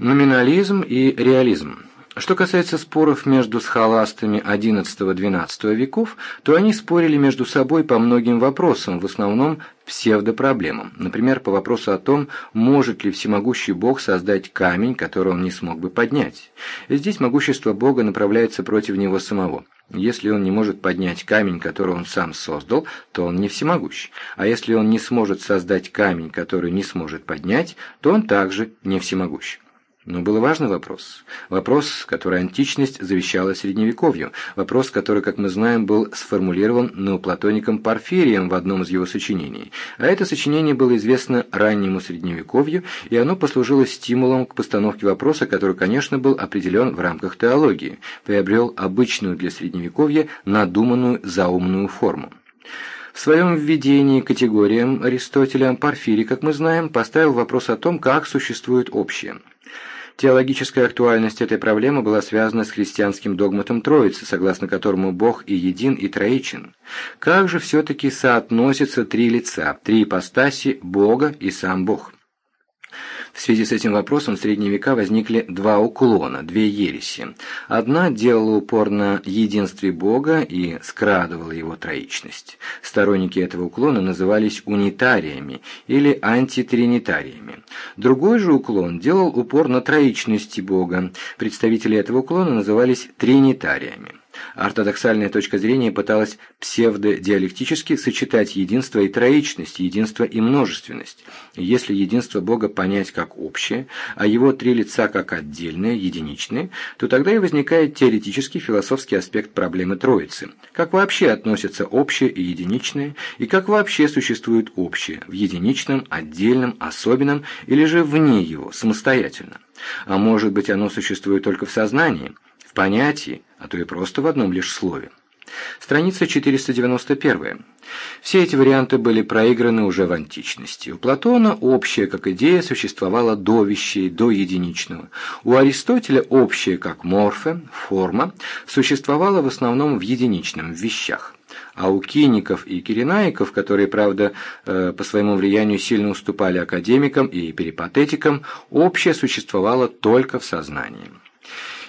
Номинализм и реализм. Что касается споров между схоластами XI-XII веков, то они спорили между собой по многим вопросам, в основном псевдопроблемам. Например, по вопросу о том, может ли всемогущий Бог создать камень, который он не смог бы поднять. Здесь могущество Бога направляется против него самого. Если он не может поднять камень, который он сам создал, то он не всемогущ. А если он не сможет создать камень, который не сможет поднять, то он также не всемогущ. Но был важный вопрос. Вопрос, который античность завещала Средневековью. Вопрос, который, как мы знаем, был сформулирован неоплатоником Порфирием в одном из его сочинений. А это сочинение было известно раннему Средневековью, и оно послужило стимулом к постановке вопроса, который, конечно, был определен в рамках теологии, приобрел обычную для Средневековья надуманную заумную форму. В своем введении категориям Аристотеля Порфирий, как мы знаем, поставил вопрос о том, как существует общее – Теологическая актуальность этой проблемы была связана с христианским догматом Троицы, согласно которому Бог и един, и троичен. Как же все-таки соотносятся три лица, три ипостаси Бога и сам Бог? В связи с этим вопросом в средние века возникли два уклона, две ереси. Одна делала упор на единстве Бога и скрадывала его троичность. Сторонники этого уклона назывались унитариями или антитринитариями. Другой же уклон делал упор на троичности Бога. Представители этого уклона назывались тринитариями. Ортодоксальная точка зрения пыталась псевдодиалектически сочетать единство и троичность, единство и множественность. Если единство Бога понять как общее, а его три лица как отдельные, единичные, то тогда и возникает теоретический философский аспект проблемы Троицы. Как вообще относятся общее и единичное, и как вообще существует общее в единичном, отдельном, особенном или же вне его, самостоятельно. А может быть оно существует только в сознании, в понятии, а то и просто в одном лишь слове. Страница 491. Все эти варианты были проиграны уже в античности. У Платона общее как идея существовало до вещей, до единичного. У Аристотеля общее как морфе, форма, существовало в основном в единичном, в вещах. А у киников и киренаиков, которые, правда, э, по своему влиянию сильно уступали академикам и перипатетикам, общее существовало только в сознании.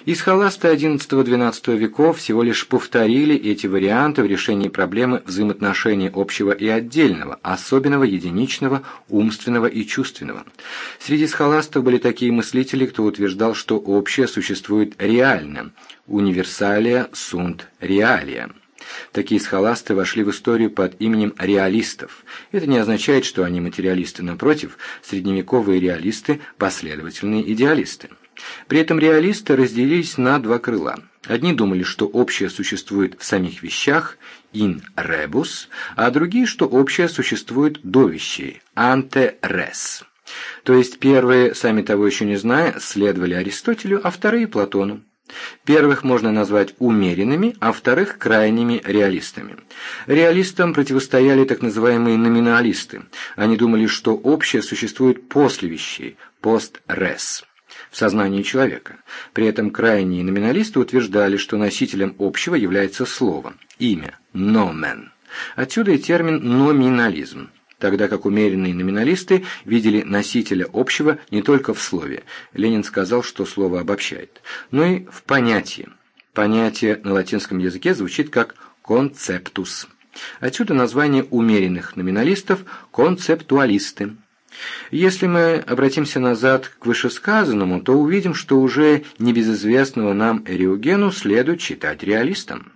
И схоласты XI-XII веков всего лишь повторили эти варианты в решении проблемы взаимоотношений общего и отдельного, особенного, единичного, умственного и чувственного. Среди схоластов были такие мыслители, кто утверждал, что общее существует реально, универсалия сунт реалия. Такие схоласты вошли в историю под именем реалистов. Это не означает, что они материалисты, напротив, средневековые реалисты – последовательные идеалисты. При этом реалисты разделились на два крыла. Одни думали, что общее существует в самих вещах, in rebus, а другие, что общее существует до вещей, ante res. То есть первые, сами того еще не зная, следовали Аристотелю, а вторые – Платону. Первых можно назвать умеренными, а вторых – крайними реалистами. Реалистам противостояли так называемые номиналисты. Они думали, что общее существует после вещей, пост-рес в сознании человека. При этом крайние номиналисты утверждали, что носителем общего является слово, имя, «nomen». Отсюда и термин «номинализм» тогда как умеренные номиналисты видели носителя общего не только в слове, Ленин сказал, что слово обобщает, но и в понятии. Понятие на латинском языке звучит как «концептус». Отсюда название умеренных номиналистов «концептуалисты». Если мы обратимся назад к вышесказанному, то увидим, что уже небезызвестного нам Эриогену следует считать реалистом.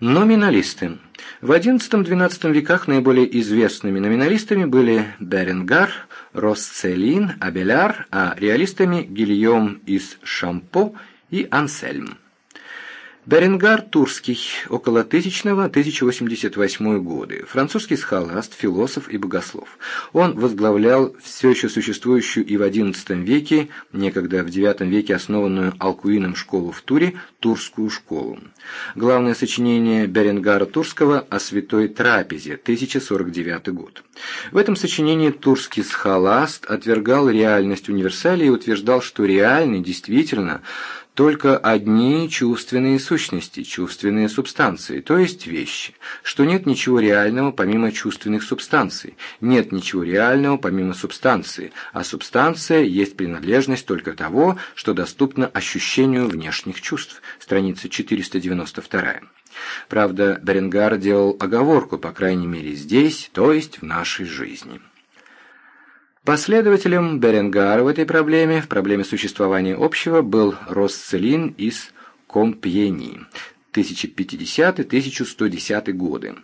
Номиналисты. В XI-XII веках наиболее известными номиналистами были Беренгар, Росцелин, Абеляр, а реалистами Гильем из Шампо и Ансельм. Беренгар Турский, около 1000-1088 годы, французский схоласт, философ и богослов. Он возглавлял все еще существующую и в XI веке, некогда в IX веке основанную Алкуином школу в Туре, Турскую школу. Главное сочинение Беренгара Турского о Святой Трапезе, 1049 год. В этом сочинении турский схоласт отвергал реальность универсалии и утверждал, что реальный действительно только одни чувственные сущности, чувственные субстанции, то есть вещи, что нет ничего реального помимо чувственных субстанций, нет ничего реального помимо субстанции, а субстанция есть принадлежность только того, что доступно ощущению внешних чувств. Страница 492. Правда, Беренгар делал оговорку, по крайней мере здесь, то есть в нашей жизни. Последователем Беренгара в этой проблеме, в проблеме существования общего, был Росцелин из Компьени, 1050-1110 годы.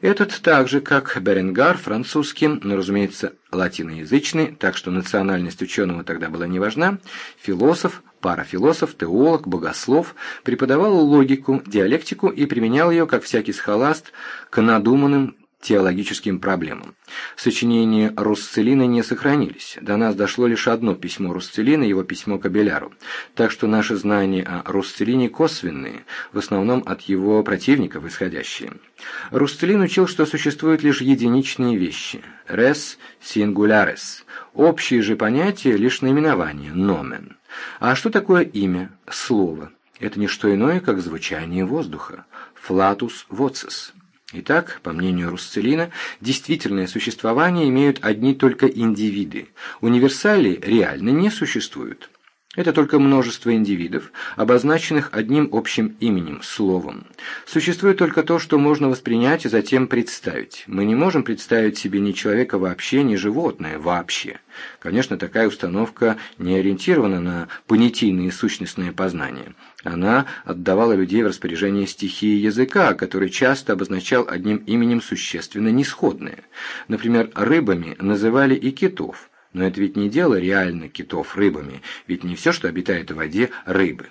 Этот так же, как Беренгар, французский, но, разумеется, латиноязычный, так что национальность ученого тогда была не важна, философ, парафилософ, теолог, богослов, преподавал логику, диалектику и применял ее, как всякий схоласт, к надуманным теологическим проблемам. Сочинения Русцелина не сохранились. До нас дошло лишь одно письмо Русцелина, его письмо Кабеляру. Так что наши знания о Русцелине косвенные, в основном от его противников исходящие. Русцелин учил, что существуют лишь единичные вещи – «res singulares», общие же понятия – лишь наименование – «nomen». А что такое имя, слово? Это не что иное, как звучание воздуха – «flatus vocis». Итак, по мнению Русцелина, действительное существование имеют одни только индивиды. Универсалии реально не существуют. Это только множество индивидов, обозначенных одним общим именем, словом. Существует только то, что можно воспринять и затем представить. Мы не можем представить себе ни человека вообще, ни животное вообще. Конечно, такая установка не ориентирована на понятийные сущностные познания. Она отдавала людей в распоряжение стихии языка, который часто обозначал одним именем существенно несходное. Например, рыбами называли и китов – но это ведь не дело реально китов рыбами, ведь не все, что обитает в воде, рыбы.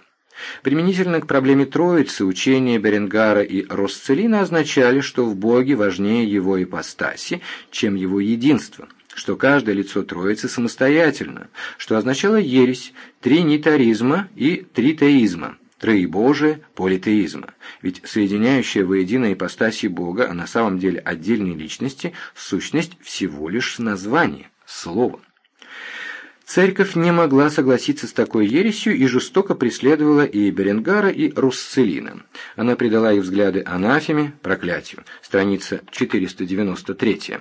Применительно к проблеме Троицы учения Беренгара и Росцелина означали, что в Боге важнее его ипостаси, чем его единство, что каждое лицо Троицы самостоятельно, что означало ересь, тринитаризма и тритеизма, троебожие, политеизма. Ведь соединяющая воедино ипостаси Бога, а на самом деле отдельной личности, сущность всего лишь название, слово. Церковь не могла согласиться с такой ересью и жестоко преследовала и Беренгара, и Русцелина. Она предала их взгляды анафеме, проклятию. Страница 493.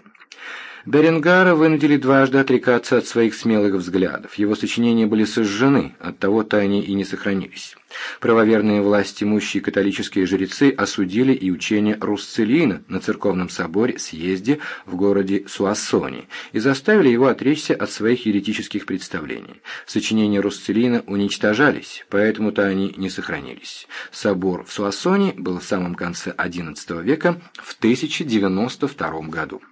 Беренгара вынудили дважды отрекаться от своих смелых взглядов. Его сочинения были сожжены, оттого-то они и не сохранились. Правоверные власти имущие католические жрецы осудили и учение Русцелина на церковном соборе съезде в городе Суассони и заставили его отречься от своих еретических представлений. Сочинения Русцелина уничтожались, поэтому-то они не сохранились. Собор в Суассони был в самом конце XI века в 1092 году.